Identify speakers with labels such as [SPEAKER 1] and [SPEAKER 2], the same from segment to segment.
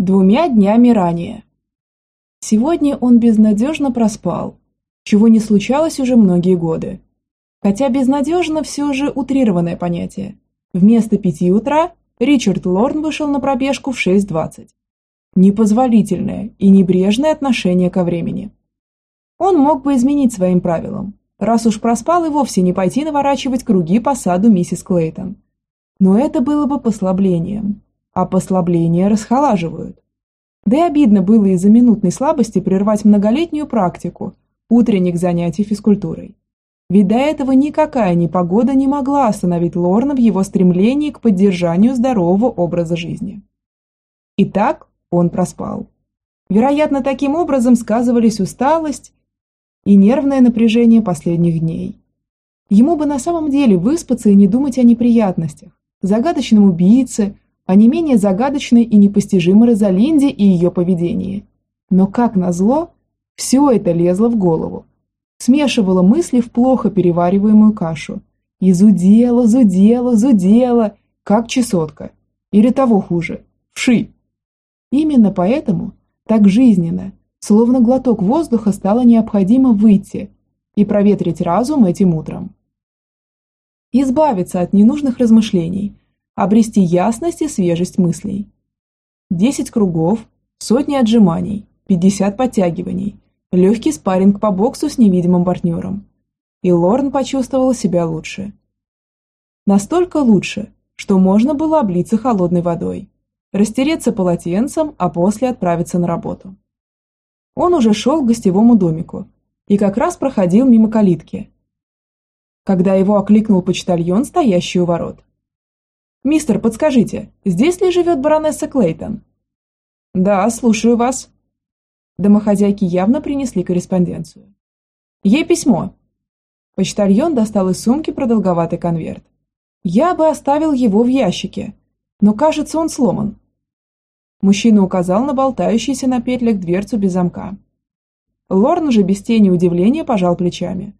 [SPEAKER 1] Двумя днями ранее. Сегодня он безнадежно проспал, чего не случалось уже многие годы. Хотя безнадежно все же утрированное понятие. Вместо пяти утра Ричард Лорн вышел на пробежку в 6.20. Непозволительное и небрежное отношение ко времени. Он мог бы изменить своим правилам, раз уж проспал и вовсе не пойти наворачивать круги по саду миссис Клейтон. Но это было бы послаблением, а послабления расхолаживают. Да и обидно было из-за минутной слабости прервать многолетнюю практику утренних занятий физкультурой. Ведь до этого никакая непогода не могла остановить Лорна в его стремлении к поддержанию здорового образа жизни. Итак, он проспал. Вероятно, таким образом сказывались усталость и нервное напряжение последних дней. Ему бы на самом деле выспаться и не думать о неприятностях, загадочном убийце, а не менее загадочной и непостижимой Розалинде и ее поведении. Но, как назло, все это лезло в голову. Смешивало мысли в плохо перевариваемую кашу. И зудела, зудела, зудела, как чесотка. Или того хуже, вши. Именно поэтому так жизненно, словно глоток воздуха стало необходимо выйти и проветрить разум этим утром. Избавиться от ненужных размышлений, обрести ясность и свежесть мыслей. Десять кругов, сотни отжиманий, пятьдесят подтягиваний, легкий спарринг по боксу с невидимым партнером. И Лорн почувствовал себя лучше. Настолько лучше, что можно было облиться холодной водой, растереться полотенцем, а после отправиться на работу. Он уже шел к гостевому домику и как раз проходил мимо калитки, когда его окликнул почтальон, стоящий у ворот. «Мистер, подскажите, здесь ли живет баронесса Клейтон?» «Да, слушаю вас». Домохозяйки явно принесли корреспонденцию. «Ей письмо». Почтальон достал из сумки продолговатый конверт. «Я бы оставил его в ящике, но, кажется, он сломан». Мужчина указал на болтающийся на петлях дверцу без замка. Лорн же без тени удивления пожал плечами.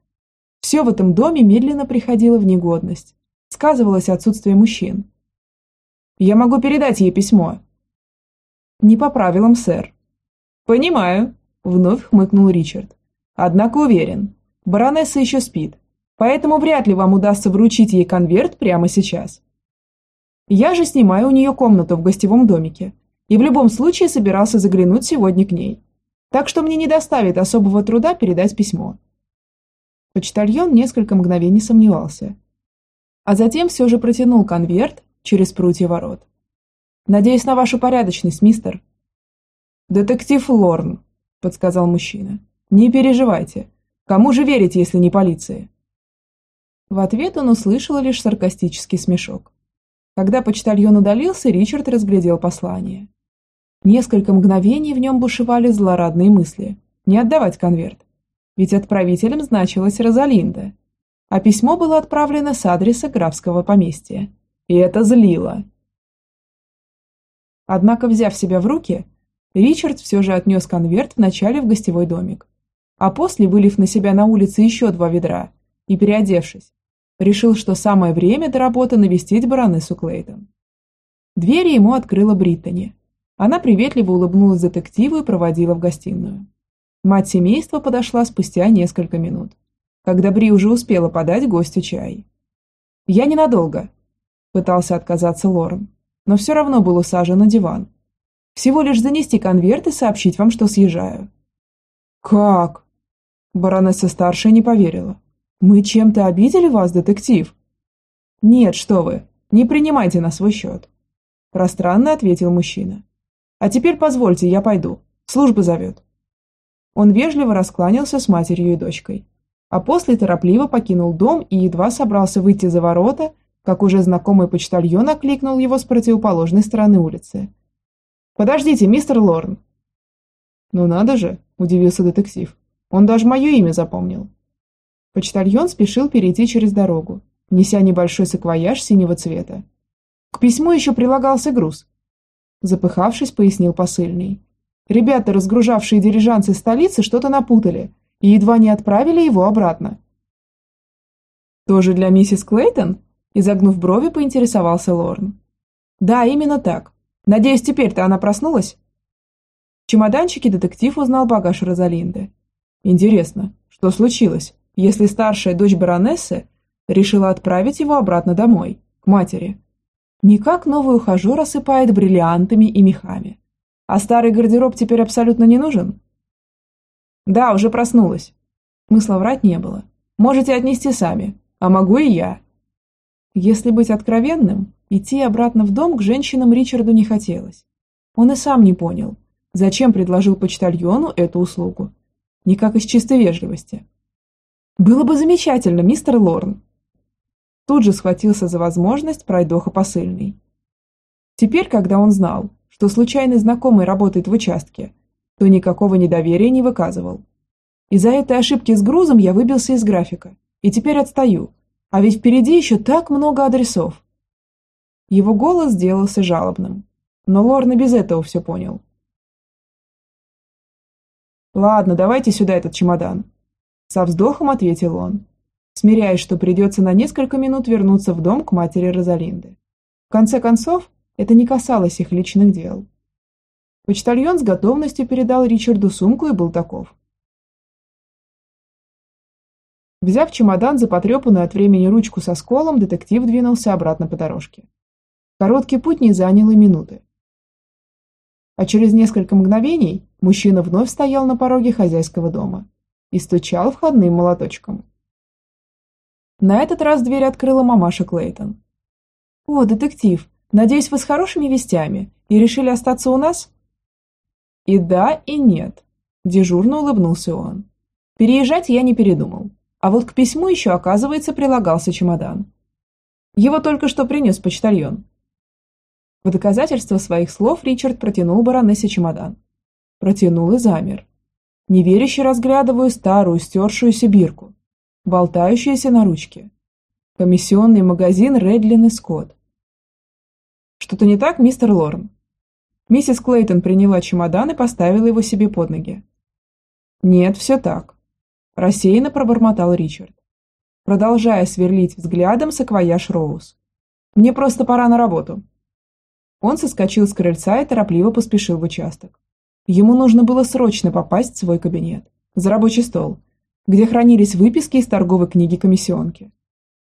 [SPEAKER 1] Все в этом доме медленно приходило в негодность. Сказывалось отсутствие мужчин. Я могу передать ей письмо». «Не по правилам, сэр». «Понимаю», – вновь хмыкнул Ричард. «Однако уверен, баронесса еще спит, поэтому вряд ли вам удастся вручить ей конверт прямо сейчас. Я же снимаю у нее комнату в гостевом домике и в любом случае собирался заглянуть сегодня к ней, так что мне не доставит особого труда передать письмо». Почтальон несколько мгновений сомневался, а затем все же протянул конверт через прутья ворот. «Надеюсь на вашу порядочность, мистер». «Детектив Лорн», – подсказал мужчина. «Не переживайте. Кому же верить, если не полиции?» В ответ он услышал лишь саркастический смешок. Когда почтальон удалился, Ричард разглядел послание. Несколько мгновений в нем бушевали злорадные мысли. Не отдавать конверт. Ведь отправителем значилась Розалинда. А письмо было отправлено с адреса графского поместья. И это злило. Однако, взяв себя в руки, Ричард все же отнес конверт вначале в гостевой домик, а после, вылив на себя на улице еще два ведра и переодевшись, решил, что самое время до работы навестить баронессу Клейтон. Двери ему открыла Бриттани. Она приветливо улыбнулась детективу и проводила в гостиную. Мать семейства подошла спустя несколько минут, когда Бри уже успела подать гостю чай. «Я ненадолго», Пытался отказаться Лорен, но все равно был усажен на диван. Всего лишь занести конверт и сообщить вам, что съезжаю. «Как?» Баронесса старшая не поверила. «Мы чем-то обидели вас, детектив?» «Нет, что вы, не принимайте на свой счет», пространно ответил мужчина. «А теперь позвольте, я пойду. Служба зовет». Он вежливо раскланялся с матерью и дочкой, а после торопливо покинул дом и едва собрался выйти за ворота, как уже знакомый почтальон окликнул его с противоположной стороны улицы. «Подождите, мистер Лорн!» «Ну надо же!» – удивился детектив. «Он даже мое имя запомнил». Почтальон спешил перейти через дорогу, неся небольшой саквояж синего цвета. К письму еще прилагался груз. Запыхавшись, пояснил посыльный. Ребята, разгружавшие дирижанцы столицы, что-то напутали и едва не отправили его обратно. «Тоже для миссис Клейтон?» Изогнув брови, поинтересовался Лорн. «Да, именно так. Надеюсь, теперь-то она проснулась?» чемоданчике детектив узнал багаж Розалинды. Интересно, что случилось, если старшая дочь баронессы решила отправить его обратно домой, к матери? Никак новый ухажер осыпает бриллиантами и мехами. А старый гардероб теперь абсолютно не нужен? Да, уже проснулась. Смысла врать не было. Можете отнести сами, а могу и я. Если быть откровенным, идти обратно в дом к женщинам Ричарду не хотелось. Он и сам не понял, зачем предложил почтальону эту услугу. Никак из чистой вежливости. «Было бы замечательно, мистер Лорн!» Тут же схватился за возможность пройдоха посыльный. Теперь, когда он знал, что случайный знакомый работает в участке, то никакого недоверия не выказывал. Из-за этой ошибки с грузом я выбился из графика, и теперь отстаю, а ведь впереди еще так много адресов. Его голос сделался жалобным, но Лорна без этого все понял. «Ладно, давайте сюда этот чемодан», – со вздохом ответил он, смиряясь, что придется на несколько минут вернуться в дом к матери Розалинды. В конце концов, это не касалось их личных дел. Почтальон с готовностью передал Ричарду сумку и был таков. Взяв чемодан за потрепанную от времени ручку со сколом, детектив двинулся обратно по дорожке. Короткий путь не занял и минуты. А через несколько мгновений мужчина вновь стоял на пороге хозяйского дома и стучал входным молоточком. На этот раз дверь открыла мамаша Клейтон. «О, детектив, надеюсь, вы с хорошими вестями и решили остаться у нас?» «И да, и нет», – дежурно улыбнулся он. «Переезжать я не передумал. А вот к письму еще, оказывается, прилагался чемодан. Его только что принес почтальон. В доказательство своих слов Ричард протянул баронессе чемодан. Протянул и замер. Неверяще разглядываю старую стершуюся бирку, болтающуюся на ручке. Комиссионный магазин Редлин и Скотт. Что-то не так, мистер Лорн? Миссис Клейтон приняла чемодан и поставила его себе под ноги. Нет, все так. Рассеянно пробормотал Ричард, продолжая сверлить взглядом саквояж Роуз. «Мне просто пора на работу». Он соскочил с крыльца и торопливо поспешил в участок. Ему нужно было срочно попасть в свой кабинет, за рабочий стол, где хранились выписки из торговой книги комиссионки.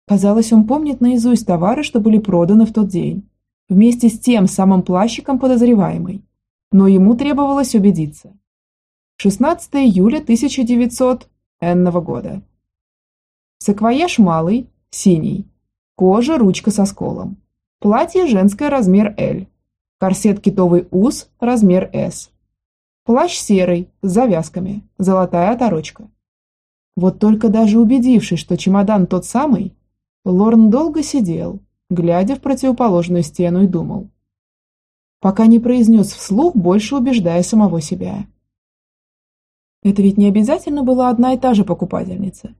[SPEAKER 1] Казалось, он помнит наизусть товары, что были проданы в тот день, вместе с тем самым плащиком подозреваемой. Но ему требовалось убедиться. 16 июля 1900 энного года. Саквояж малый, синий. Кожа, ручка со сколом. Платье женское размер L. Корсет китовый ус размер S. Плащ серый, с завязками, золотая оторочка. Вот только даже убедившись, что чемодан тот самый, Лорн долго сидел, глядя в противоположную стену и думал. Пока не произнес вслух, больше убеждая самого себя. Это ведь не обязательно была одна и та же покупательница.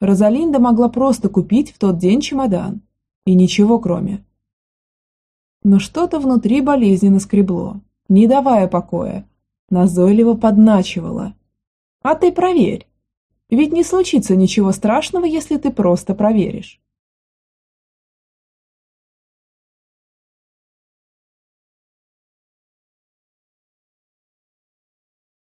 [SPEAKER 1] Розалинда могла просто купить в тот день чемодан. И ничего кроме. Но что-то внутри болезненно скребло, не давая покоя. Назойливо подначивало. А ты проверь. Ведь не случится ничего страшного, если ты просто проверишь.